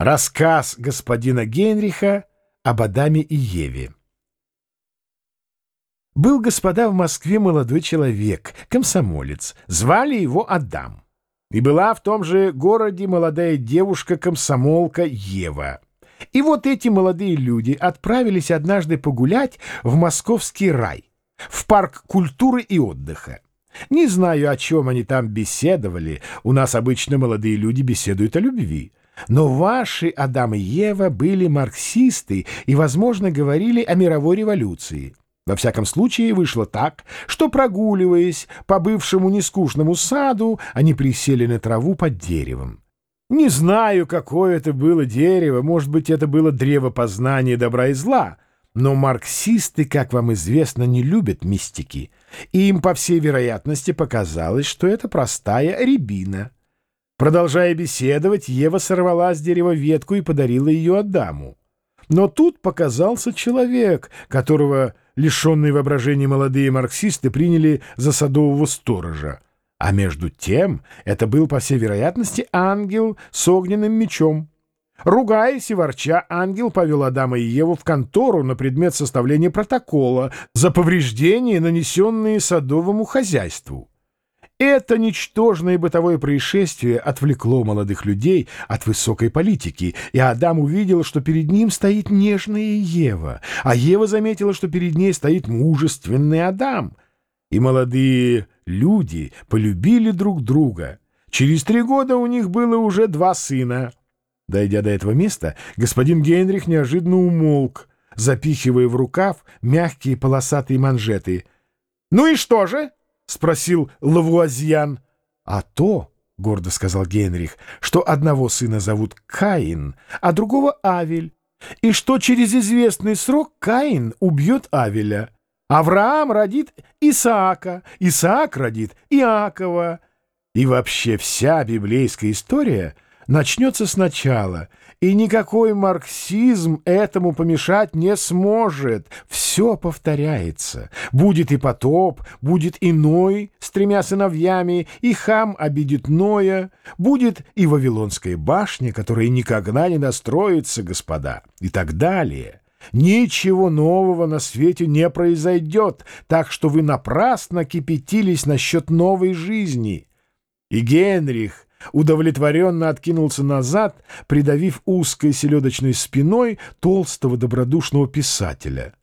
Рассказ господина Генриха об Адаме и Еве. Был, господа, в Москве молодой человек, комсомолец. Звали его Адам. И была в том же городе молодая девушка-комсомолка Ева. И вот эти молодые люди отправились однажды погулять в московский рай, в парк культуры и отдыха. Не знаю, о чем они там беседовали. У нас обычно молодые люди беседуют о любви. Но ваши Адам и Ева были марксисты и, возможно, говорили о мировой революции. Во всяком случае, вышло так, что, прогуливаясь по бывшему нескучному саду, они присели на траву под деревом. Не знаю, какое это было дерево, может быть, это было древо познания добра и зла, но марксисты, как вам известно, не любят мистики, и им, по всей вероятности, показалось, что это простая рябина — Продолжая беседовать, Ева сорвала с дерева ветку и подарила ее Адаму. Но тут показался человек, которого лишенные воображения молодые марксисты приняли за садового сторожа. А между тем это был, по всей вероятности, ангел с огненным мечом. Ругаясь и ворча, ангел повел Адама и Еву в контору на предмет составления протокола за повреждения, нанесенные садовому хозяйству. Это ничтожное бытовое происшествие отвлекло молодых людей от высокой политики, и Адам увидел, что перед ним стоит нежная Ева, а Ева заметила, что перед ней стоит мужественный Адам. И молодые люди полюбили друг друга. Через три года у них было уже два сына. Дойдя до этого места, господин Генрих неожиданно умолк, запихивая в рукав мягкие полосатые манжеты. «Ну и что же?» — спросил Лавуазьян. — А то, — гордо сказал Генрих, — что одного сына зовут Каин, а другого Авель, и что через известный срок Каин убьет Авеля. Авраам родит Исаака, Исаак родит Иакова. И вообще вся библейская история начнется сначала — и никакой марксизм этому помешать не сможет. Все повторяется. Будет и потоп, будет и Ной с тремя сыновьями, и хам обидит Ноя, будет и Вавилонская башня, которая никогда не достроится, господа, и так далее. Ничего нового на свете не произойдет, так что вы напрасно кипятились насчет новой жизни. И Генрих удовлетворенно откинулся назад, придавив узкой селедочной спиной толстого добродушного писателя.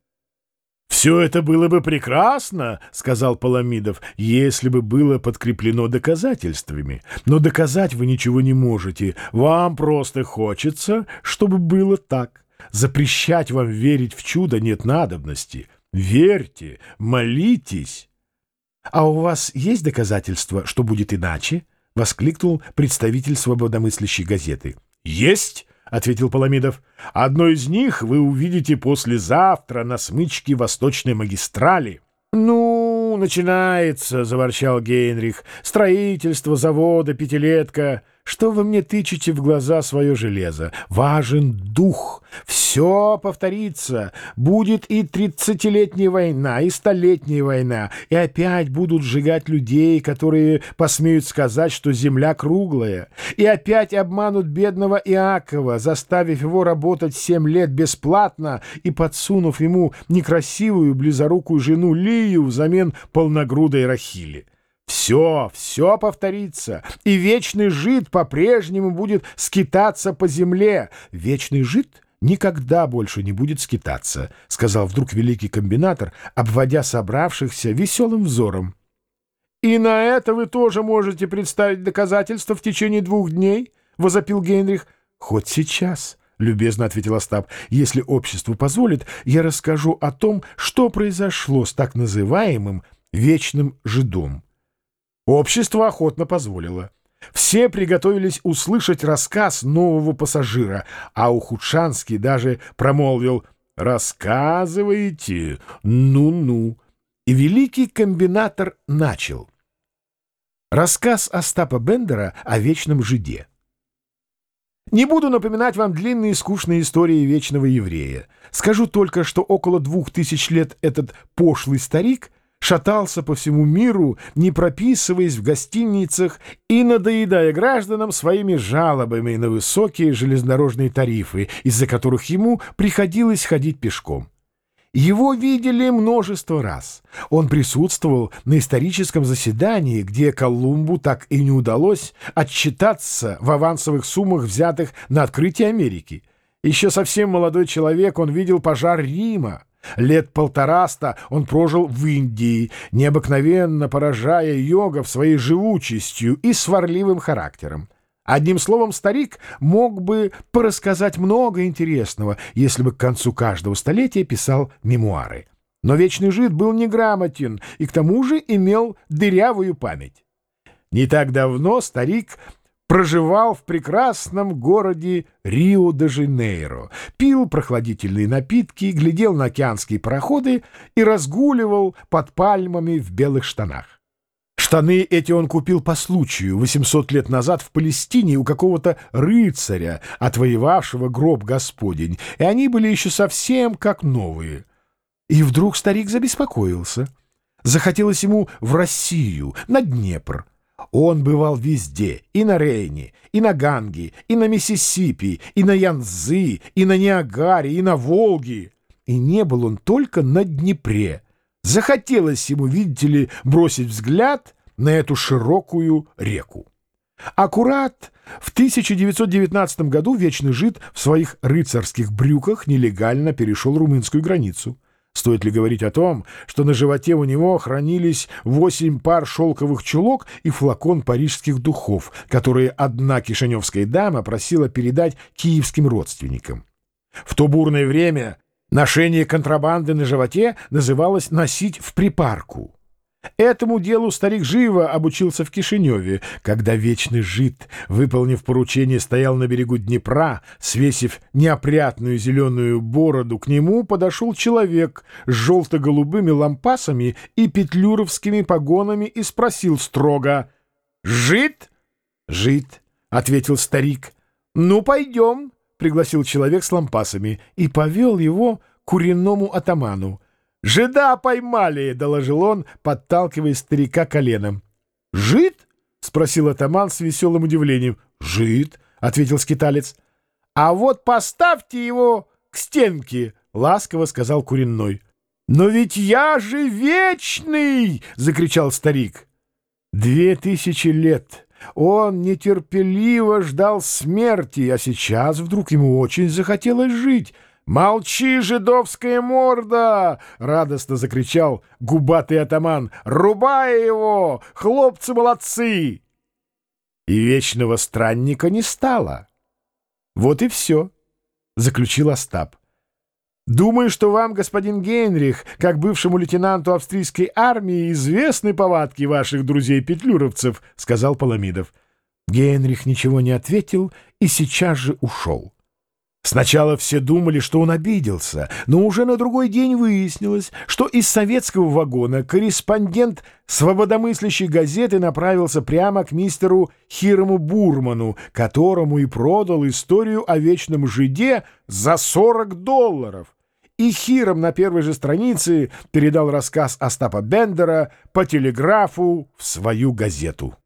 «Все это было бы прекрасно, — сказал Паламидов, — если бы было подкреплено доказательствами. Но доказать вы ничего не можете. Вам просто хочется, чтобы было так. Запрещать вам верить в чудо нет надобности. Верьте, молитесь. А у вас есть доказательства, что будет иначе?» — воскликнул представитель свободомыслящей газеты. «Есть!» — ответил Паламидов. «Одно из них вы увидите послезавтра на смычке Восточной магистрали». «Ну, начинается!» — заворчал Гейнрих. «Строительство завода, пятилетка...» Что вы мне тычете в глаза свое железо? Важен дух. Все повторится. Будет и тридцатилетняя война, и столетняя война. И опять будут сжигать людей, которые посмеют сказать, что земля круглая. И опять обманут бедного Иакова, заставив его работать семь лет бесплатно и подсунув ему некрасивую близорукую жену Лию взамен полногрудой Рахили. Все, все повторится, и вечный жид по-прежнему будет скитаться по земле. Вечный жид никогда больше не будет скитаться, — сказал вдруг великий комбинатор, обводя собравшихся веселым взором. — И на это вы тоже можете представить доказательства в течение двух дней? — возопил Генрих. — Хоть сейчас, — любезно ответил Остап. — Если общество позволит, я расскажу о том, что произошло с так называемым вечным жидом. Общество охотно позволило. Все приготовились услышать рассказ нового пассажира, а Ухудшанский даже промолвил «Рассказывайте, ну-ну». И великий комбинатор начал. Рассказ Остапа Бендера о вечном жиде. Не буду напоминать вам длинные скучные истории вечного еврея. Скажу только, что около двух тысяч лет этот пошлый старик — шатался по всему миру, не прописываясь в гостиницах и надоедая гражданам своими жалобами на высокие железнодорожные тарифы, из-за которых ему приходилось ходить пешком. Его видели множество раз. Он присутствовал на историческом заседании, где Колумбу так и не удалось отчитаться в авансовых суммах, взятых на открытие Америки. Еще совсем молодой человек, он видел пожар Рима. Лет полтораста он прожил в Индии, необыкновенно поражая йогов своей живучестью и сварливым характером. Одним словом, старик мог бы порассказать много интересного, если бы к концу каждого столетия писал мемуары. Но вечный жид был неграмотен и к тому же имел дырявую память. Не так давно старик проживал в прекрасном городе Рио-де-Жанейро, пил прохладительные напитки, глядел на океанские пароходы и разгуливал под пальмами в белых штанах. Штаны эти он купил по случаю 800 лет назад в Палестине у какого-то рыцаря, отвоевавшего гроб Господень, и они были еще совсем как новые. И вдруг старик забеспокоился. Захотелось ему в Россию, на Днепр. Он бывал везде, и на Рейне, и на Ганге, и на Миссисипи, и на Янзы, и на Ниагаре, и на Волге. И не был он только на Днепре. Захотелось ему, видите ли, бросить взгляд на эту широкую реку. Аккурат в 1919 году Вечный Жид в своих рыцарских брюках нелегально перешел румынскую границу. Стоит ли говорить о том, что на животе у него хранились восемь пар шелковых чулок и флакон парижских духов, которые одна кишиневская дама просила передать киевским родственникам. В то бурное время ношение контрабанды на животе называлось «носить в припарку». Этому делу старик живо обучился в Кишиневе, когда вечный жид, выполнив поручение, стоял на берегу Днепра, свесив неопрятную зеленую бороду, к нему подошел человек с желто-голубыми лампасами и петлюровскими погонами и спросил строго «Жид?» «Жид», — ответил старик. «Ну, пойдем», — пригласил человек с лампасами и повел его к куренному атаману. «Жида поймали!» — доложил он, подталкивая старика коленом. «Жид?» — спросил атаман с веселым удивлением. «Жид», — ответил скиталец. «А вот поставьте его к стенке», — ласково сказал Куренной. «Но ведь я же вечный!» — закричал старик. «Две тысячи лет!» Он нетерпеливо ждал смерти, а сейчас вдруг ему очень захотелось жить — «Молчи, жидовская морда!» — радостно закричал губатый атаман. «Рубай его! Хлопцы молодцы!» И вечного странника не стало. «Вот и все», — заключил Остап. «Думаю, что вам, господин Генрих, как бывшему лейтенанту австрийской армии, известны повадки ваших друзей-петлюровцев», — сказал Паламидов. Генрих ничего не ответил и сейчас же ушел. Сначала все думали, что он обиделся, но уже на другой день выяснилось, что из советского вагона корреспондент свободомыслящей газеты направился прямо к мистеру Хирому Бурману, которому и продал историю о вечном жиде за 40 долларов. И Хиром на первой же странице передал рассказ Остапа Бендера по телеграфу в свою газету.